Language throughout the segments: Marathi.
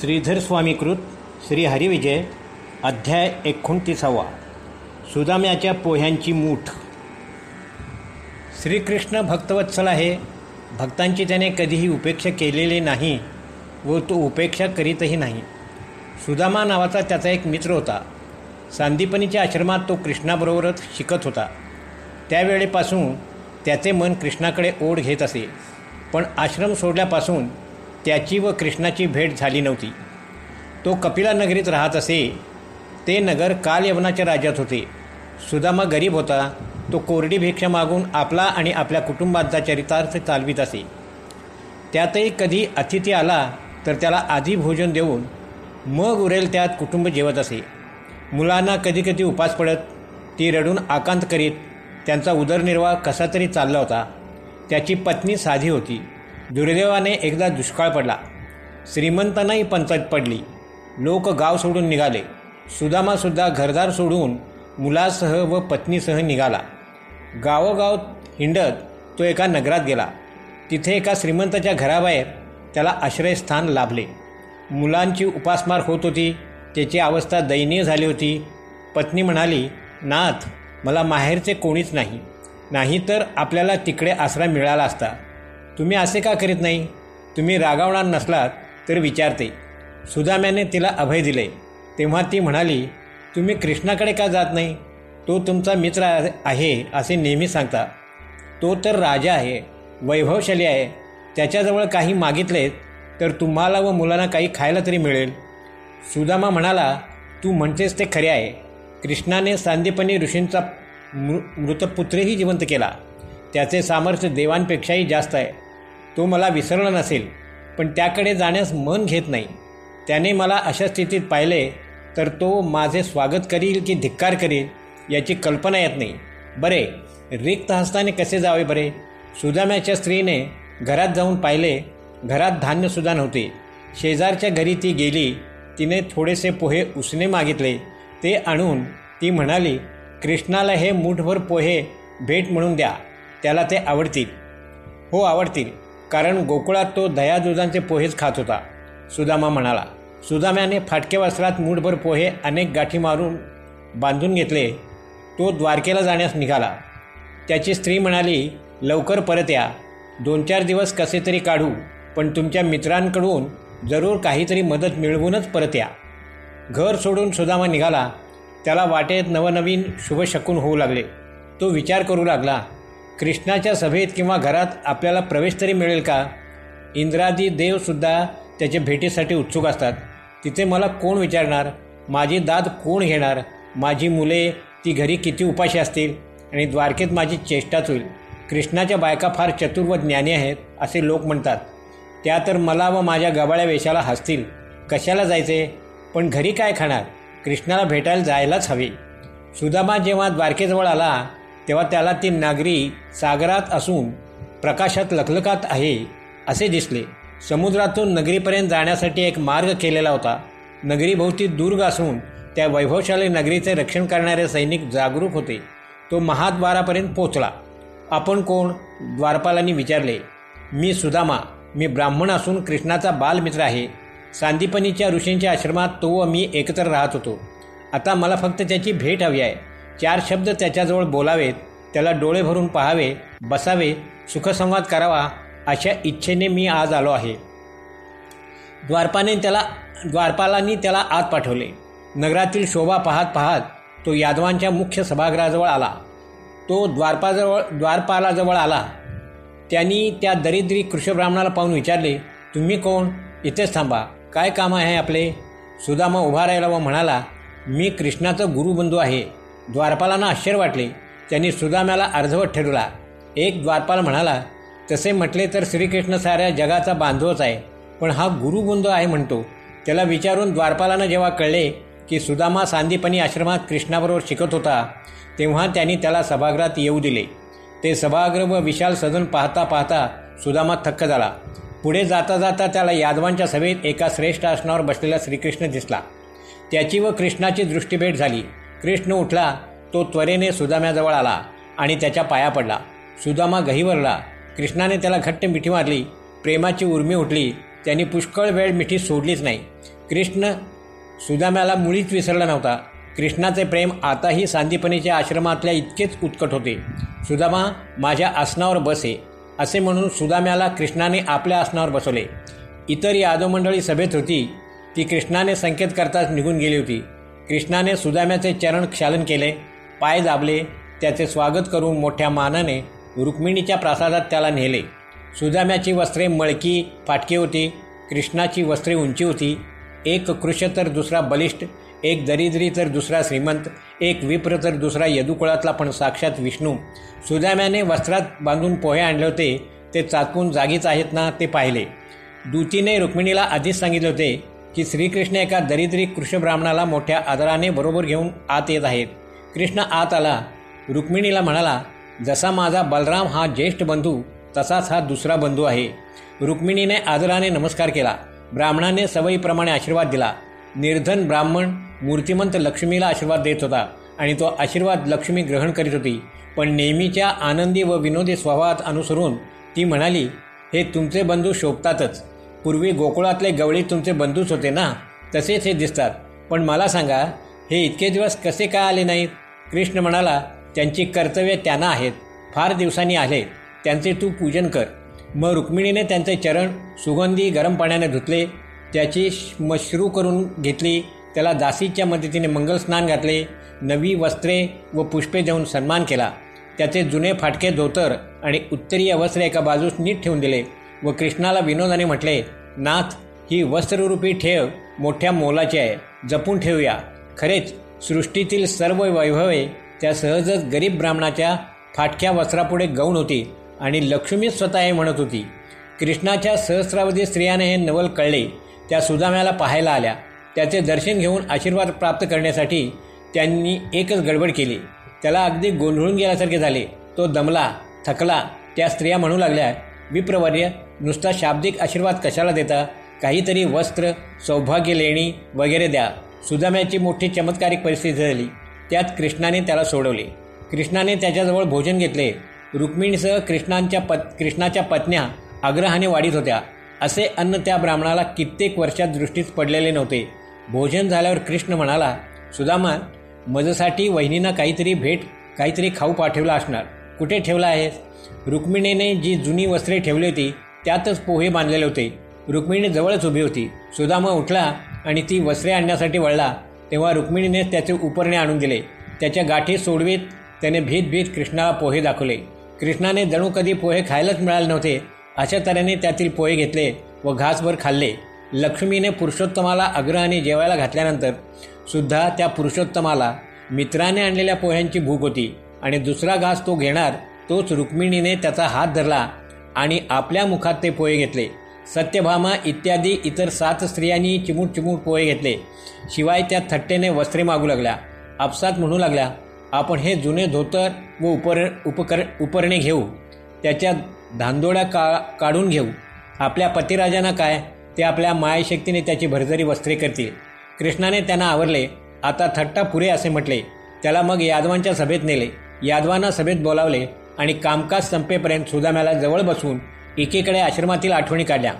श्रीधर स्वामीकृत श्री हरिविजय अध्याय एकोणतीसावा. सुदाम्याच्या पोह्यांची मूठ. श्रीकृष्ण भक्तवत्सल आहे. भक्तांची त्याने कधीही उपेक्षा केलेली नाही व तो उपेक्षा करीतही नाही. सुदामा नावाचा त्याचा एक मित्र होता. सांदीपनीच्या आश्रमात तो कृष्णाबरोबरच शिकत होता. त्यावेळेपासून त्याचे मन कृष्णाकडे ओढ घेत असे. पण आश्रम सोडल्यापासून त्याची व कृष्णाची भेट झाली नव्हती. तो कपिला नगरीत राहत असे. ते नगर काल यवनाच्या राज्यात होते. सुदामा गरीब होता. तो कोरडी भिक्षा मागून आपला आणि आपल्या कुटुंबाचा चरितार्थ चालवीत असे. त्यातही कधी अतिथी आला तर त्याला आधी भोजन देऊन मग उरेल त्यात कुटुंब जेवत असे. मुलांना कधीकधी उपास पडत. ती रडून आकांत करीत. त्यांचा उदरनिर्वाह कसा तरी चालला होता. त्याची पत्नी साधी होती. दुर्दैवाने एकदा दुष्काळ पडला. श्रीमंतांनाही पंचायत पडली. लोक गाव सोडून निघाले. सुदामासुद्धा घरदार सोडून मुलासह व पत्नीसह निघाला. गावोगाव हिंडत तो एका नगरात गेला. तिथे एका श्रीमंताच्या घराबाहेर त्याला आश्रयस्थान लाभले. मुलांची उपासमार होत होती. त्याची अवस्था दयनीय झाली होती. पत्नी म्हणाली नाथ मला माहेरचे कोणीच नाही. नाही तर आपल्याला तिकडे आसरा मिळाला असता. तुम्ही असे का करीत नाही? तुम्ही रागावणार नसलात तर विचारते. सुदाम्याने तिला अभय दिले. तेव्हा ती म्हणाली तुम्ही कृष्णाकडे का जात नाही? तो तुमचा मित्र आहे असे नेहमी सांगता. तो तर राजा आहे वैभवशाली आहे. त्याच्याजवळ काही मागितलेत तर तुम्हाला व मुलांना काही खायला तरी मिळेल. सुदामा म्हणाला तू म्हणतेस ते खरे आहे. कृष्णाने सांदीपणी ऋषींचा मृ मृतपुत्रही जिवंत केला. त्याचे सामर्थ्य देवांपेक्षाही जास्त आहे. तो मला विसरला नसेल पण त्याकडे जाण्यास मन घेत नाही. त्याने मला अशा स्थितीत पाहिले तर तो माझे स्वागत करील की धिक्कार करील याची कल्पना येत नाही. बरे रिक्त हस्ताने कसे जावे बरे? सुदाम्याच्या स्त्रीने घरात जाऊन पाहिले घरात धान्यसुद्धा नव्हते. शेजारच्या घरी ती गेली तिने थोडेसे पोहे उसने मागितले. ते आणून ती म्हणाली कृष्णाला हे मूठभर पोहे भेट म्हणून द्या त्याला ते आवडतील. हो आवडतील. कारण गोकुळात तो दयादुधांचे पोहेच खात होता. सुदामा म्हणाला सुदाम्याने फाटके वस्त्रात मूठभर पोहे अनेक गाठी मारून बांधून घेतले. तो द्वारकेला जाण्यास निघाला. त्याची स्त्री म्हणाली लवकर परत या. दोन चार दिवस कसे तरी काढू पण तुमच्या मित्रांकडून जरूर काहीतरी मदत मिळवूनच परत या. घर सोडून सुदामा निघाला. त्याला वाटेत नवनवीन शुभशकून होऊ लागले. तो विचार करू लागला कृष्णाच्या सभेत किंवा घरात आपल्याला प्रवेश तरी मिळेल का? इंद्रादी देवसुद्धा त्याच्या भेटीसाठी उत्सुक असतात. तिथे मला कोण विचारणार? माझी दाद कोण घेणार? माझी मुले ती घरी किती उपाशी असतील? आणि द्वारकेत माझी चेष्टाच होईल. कृष्णाच्या बायका फार चतुर व ज्ञानी आहेत असे लोक म्हणतात. त्या तर मला व माझ्या गबाळ्या वेशाला हसतील. कशाला जायचे? पण घरी काय खाणार? कृष्णाला भेटायला जायलाच हवी. सुदामा जेव्हा द्वारकेजवळ आला तेव्हा त्याला ती नागरी सागरात असून प्रकाशात लखलखात आहे असे दिसले. समुद्रातून नगरीपर्यंत जाण्यासाठी एक मार्ग केलेला होता. नगरीभोवती दुर्ग असून त्या वैभवशाली नगरीचे रक्षण करणारे सैनिक जागरूक होते. तो महाद्वारापर्यंत पोचला आपण कोण? द्वारपालांनी विचारले. मी सुदामा. मी ब्राह्मण असून कृष्णाचा बालमित्र आहे. सांदीपनीच्या ऋषींच्या आश्रमात तो व मी एकत्र राहत होतो. आता मला फक्त त्याची भेट हवी आहे. चार शब्द त्याच्याजवळ बोलावेत त्याला डोळे भरून पाहावे बसावे सुखसंवाद करावा अशा इच्छेने मी आज आलो आहे. द्वारपाने त्याला द्वारपालांनी त्याला आत पाठवले. नगरातील शोभा पाहत पाहत तो यादवांच्या मुख्य सभागृहाजवळ आला. तो द्वारपाजवळ द्वारपालाजवळ आला. त्यांनी त्या दरिद्री कृष्णब्राह्मणाला पाहून विचारले तुम्ही कोण? इथेच थांबा. काय काम आहे आपले? सुदामा उभा राहिला व म्हणाला मी कृष्णाचा गुरुबंधू आहे. द्वारपालांना आश्चर्य वाटले. त्यांनी सुदाम्याला अर्धवट ठरवला एक द्वारपाल म्हणाला तसे म्हटले तर श्रीकृष्ण साऱ्या जगाचा बांधवच आहे पण हा गुरुगुंद आहे म्हणतो. त्याला विचारून द्वारपालांना जेव्हा कळले की सुदामा सांदीपणी आश्रमात कृष्णाबरोबर शिकत होता तेव्हा त्यांनी त्याला सभागृहात येऊ दिले. ते सभागृह व विशाल सदन पाहता पाहता सुदामा थक्क झाला. पुढे जाता जाता त्याला यादवांच्या सभेत एका श्रेष्ठ आसनावर बसलेला श्रीकृष्ण दिसला. त्याची व कृष्णाची दृष्टीभेट झाली. कृष्ण उठला तो त्वरेने सुदाम्याजवळ आला आणि त्याच्या पाया पडला. सुदामा गहीवरला कृष्णाने त्याला घट्ट मिठी मारली. प्रेमाची उर्मी उठली. त्यांनी पुष्कळ वेळ मिठी सोडलीच नाही. कृष्ण सुदाम्याला मुळीच विसरला नव्हता. कृष्णाचे प्रेम आताही सांदीपणीच्या आश्रमातल्या इतकेच उत्कट होते. सुदामा माझ्या आसनावर बसे असे म्हणून सुदाम्याला कृष्णाने आपल्या आसनावर बसवले. इतर यादव मंडळी सभेत होती. ती कृष्णाने संकेत करताच निघून गेली होती. कृष्णाने सुदाम्याचे चरण क्षालन केले पाय दाबले त्याचे स्वागत करून मोठ्या मानाने रुक्मिणीच्या प्रासादात त्याला नेले. सुदाम्याची वस्त्रे मळकी फाटकी होती कृष्णाची वस्त्रे उंची होती एक कृश तर दुसरा बलिष्ठ एक दरिद्री तर दुसरा श्रीमंत एक विप्र तर दुसरा यदुकुळातला पण साक्षात विष्णू. सुदाम्याने वस्त्रात बांधून पोहे आणले होते ते चाकून जागीच आहेत ना ते पाहिले. दूतीने रुक्मिणीला आधीच सांगितले होते की श्रीकृष्ण एका दरिद्री कृष्णब्राह्मणाला मोठ्या आदराने बरोबर घेऊन आत येत आहेत. कृष्ण आत आला. रुक्मिणीला म्हणाला जसा माझा बलराम हा ज्येष्ठ बंधू तसाच हा दुसरा बंधू आहे. रुक्मिणीने आदराने नमस्कार केला. ब्राह्मणाने सवयीप्रमाणे आशीर्वाद दिला. निर्धन ब्राह्मण मूर्तिमंत लक्ष्मीला आशीर्वाद देत होता आणि तो आशीर्वाद लक्ष्मी ग्रहण करीत होती. पण नेहमीच्या आनंदी व विनोदी स्वभावात अनुसरून ती म्हणाली हे तुमचे बंधू शोभतातच. पूर्वी गोकुळातले गवळी तुमचे बंधूच होते ना? तसेच हे दिसतात. पण मला सांगा हे इतके दिवस कसे का आले नाहीत? कृष्ण म्हणाला त्यांची कर्तव्य त्यांना आहेत. फार दिवसांनी आले. त्यांचे तू पूजन कर. मग रुक्मिणीने त्यांचे चरण सुगंधी गरम पाण्याने धुतले. त्याची मश्रू करून घेतली. त्याला दासीच्या मदतीने मंगलस्नान घातले. नवी वस्त्रे व पुष्पे देऊन सन्मान केला. त्याचे जुने फाटके धोतर आणि उत्तरीय वस्त्र एका बाजूस नीट ठेवून दिले. व कृष्णाला विनोदाने म्हटले नाथ ही वस्त्ररूपी ठेव मोठ्या मोलाची आहे. जपून ठेवूया. खरेच सृष्टीतील सर्व वैभवे त्या सहजच गरीब ब्राह्मणाच्या फाटक्या वस्त्रापुढे गौण होती आणि लक्ष्मी स्वतः हे म्हणत होती. कृष्णाच्या सहस्रावधी स्त्रियाने हे नवल कळले. त्या सुदाम्याला पाहायला आल्या. त्याचे दर्शन घेऊन आशीर्वाद प्राप्त करण्यासाठी त्यांनी एकच गडबड केली. त्याला अगदी गोंधळून गेल्यासारखे झाले. तो दमला थकला. त्या स्त्रिया म्हणू लागल्या विप्रवर्य नुसता शाब्दिक आशीर्वाद कशाला देता? काहीतरी वस्त्र सौभाग्य लेणी वगैरे द्या. सुदाम्याची मोठी चमत्कारिक परिस्थिती झाली. त्यात कृष्णाने त्याला सोडवले. कृष्णाने त्याच्याजवळ भोजन घेतले. रुक्मिणीसह कृष्णांच्या पत कृष्णाच्या पत्न्या आग्रहाने वाढीत होत्या. असे अन्न त्या ब्राह्मणाला कित्येक वर्षात दृष्टीत पडलेले नव्हते. भोजन झाल्यावर कृष्ण म्हणाला सुदामा मजसाठी वहिनींना काहीतरी भेट काहीतरी खाऊ पाठवला असणार. कुठे ठेवला आहेस रुक्मिणीने जी जुनी वस्त्रे ठेवली होती त्यातच पोहे बांधलेले होते. रुक्मिणी जवळच उभी होती. सुदामा उठला आणि ती वस्त्रे आणण्यासाठी वळला. तेव्हा रुक्मिणीने त्याचे उपरणे आणून दिले. त्याच्या गाठी सोडवीत त्याने भीत भीत कृष्णाला पोहे दाखवले. कृष्णाने जणू कधी पोहे खायलाच मिळाले नव्हते. अशा तऱ्हेने त्यातील पोहे घेतले व घासभर खाल्ले. लक्ष्मीने पुरुषोत्तमाला आग्रहाने जेवायला घातल्यानंतर सुद्धा त्या पुरुषोत्तमाला मित्राने आणलेल्या पोह्यांची भूक होती. आणि दुसरा घास तो घेणार तोच रुक्मिणीने त्याचा हात धरला आणि आपल्या मुखात ते पोहे घेतले. सत्यभामा इत्यादी इतर सात स्त्रियांनी चिमूट चिमूट पोहे घेतले. शिवाय त्या थट्टेने वस्त्रे मागू लागल्या. आपसात म्हणू लागल्या आपण हे जुने धोतर व उपर उपकर उपरणे घेऊ. त्याच्या धांदोड्या का काढून घेऊ. आपल्या पतिराजांना काय? ते आपल्या मायशक्तीने त्याची भरजरी वस्त्रे करतील. कृष्णाने त्यांना आवरले. आता थट्टा पुरे असे म्हटले. त्याला मग यादवांच्या सभेत नेले. यादवांना सभेत बोलावले आणि कामकाज संपेपर्यंत सुदाम्याला जवळ बसून एकीकडे आश्रमातील आठवणी काढल्या.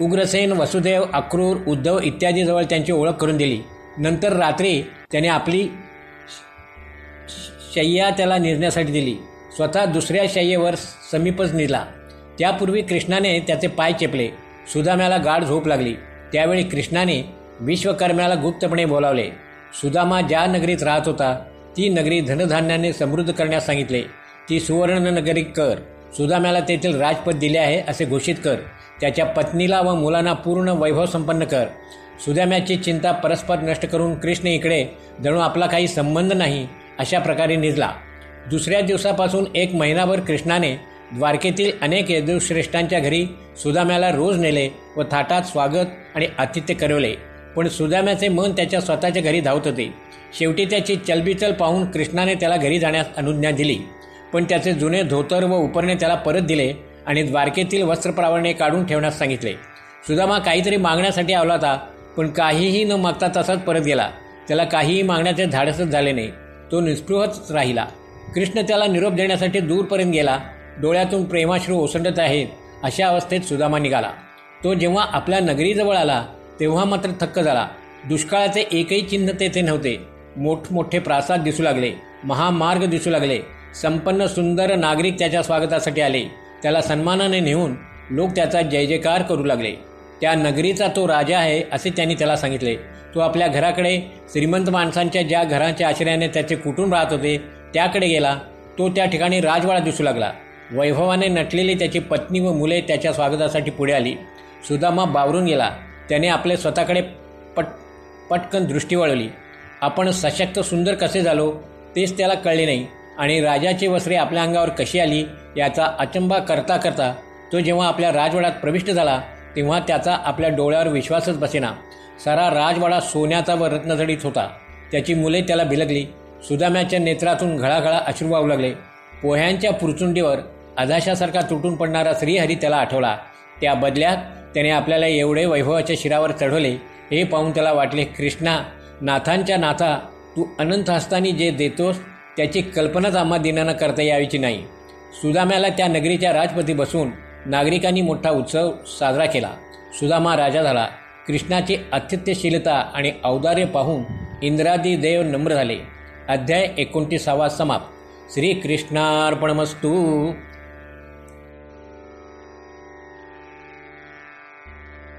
उग्रसेन वसुदेव अक्रूर उद्धव इत्यादीजवळ त्यांची ओळख करून दिली. नंतर रात्री त्याने आपली शय्या त्याला निजण्यासाठी दिली. स्वतः दुसऱ्या शय्येवर समीपच निजला त्यापूर्वी कृष्णाने त्याचे पाय चेपले. सुदाम्याला गाढ झोप लागली. त्यावेळी कृष्णाने विश्वकर्म्याला गुप्तपणे बोलावले. सुदामा ज्या नगरीत राहत होता ती नगरी धनधान्याने समृद्ध करण्यास सांगितले. ती सुवर्ण नगरी कर. सुदाम्याला तेथील राजपद दिले आहे असे घोषित कर. त्याच्या पत्नीला व मुलांना पूर्ण वैभव संपन्न कर. सुदाम्याची चिंता परस्पर नष्ट करून कृष्ण इकडे जणू आपला काही संबंध नाही अशा प्रकारे निजला. दुसऱ्या दिवसापासून एक महिनाभर कृष्णाने द्वारकेतील अनेक यदुश्रेष्ठांच्या घरी सुदाम्याला रोज नेले व थाटात स्वागत आणि आतिथ्य करवले. पण सुदाम्याचे मन त्याच्या स्वतःच्या घरी धावत होते. शेवटी त्याची चलबिचल पाहून कृष्णाने त्याला घरी जाण्यास अनुज्ञा दिली. पण त्याचे जुने धोतर व उपरणे त्याला परत दिले आणि द्वारकेतील वस्त्रप्रावरणे काढून ठेवण्यास सांगितले. सुदामा काहीतरी मागण्यासाठी आला होता पण काहीही न मागता तसाच परत गेला. त्याला काहीही मागण्याचे धाडसच झाले नाही. तो निस्पृहच राहिला. कृष्ण त्याला निरोप देण्यासाठी दूरपर्यंत गेला. डोळ्यातून प्रेमाश्रू ओसंडत आहेत अशा अवस्थेत सुदामा निघाला. तो जेव्हा आपल्या नगरीजवळ आला तेव्हा मात्र थक्क झाला. दुष्काळाचे एकही चिन्ह तेथे नव्हते. मोठमोठे प्रासाद दिसू लागले महामार्ग दिसू लागले. संपन्न सुंदर नागरिक त्याच्या स्वागतासाठी आले. त्याला सन्मानाने नेऊन लोक त्याचा जय जयकार करू लागले. त्या नगरीचा तो राजा आहे असे त्यांनी त्याला सांगितले. तो आपल्या घराकडे श्रीमंत माणसांच्या ज्या घराच्या आश्रयाने त्याचे कुटुंब राहत होते त्याकडे गेला. तो त्या ठिकाणी राजवाडा दिसू लागला. वैभवाने नटलेली त्याची पत्नी व मुले त्याच्या स्वागतासाठी पुढे आली. सुदामा बावरून गेला. त्याने आपले स्वतःकडे पट पटकन दृष्टी वळवली. आपण सशक्त सुंदर कसे झालो तेच त्याला कळले नाही. आणि राजाची वस्त्रे आपल्या अंगावर कशी आली याचा अचंबा करता करता तो जेव्हा आपल्या राजवाड्यात प्रविष्ट झाला तेव्हा त्याचा आपल्या डोळ्यावर विश्वासच बसेना. सारा राजवाडा सोन्याचा व रत्नजडीत होता. त्याची मुले त्याला भिलगली सुदाम्याच्या नेत्रातून घळाघळा अश्रू वाहू लागले. पोह्यांच्या पुरचुंडीवर अधाशासारखा तुटून पडणारा श्रीहरी त्याला आठवला. त्या बदल्यात त्याने आपल्याला एवढे वैभवाच्या शिरावर चढवले हे पाहून त्याला वाटले कृष्णा नाथांच्या नाथा तू अनंत हस्तानी जे देतोस त्याची कल्पनाच आम्हा दिनानं करता यावीची नाही. सुदाम्याला त्या नगरीच्या राजपती बसून नागरिकांनी मोठा उत्सव साजरा केला. सुदामा राजा झाला. कृष्णाची अतिथ्यशीलता आणि औदार्य पाहून इंद्रादी देव नम्र झाले. अध्याय एकोणतीसावा समाप्त. श्रीकृष्णार्पणमस्तू.